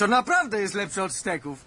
To naprawdę jest lepsze od steków.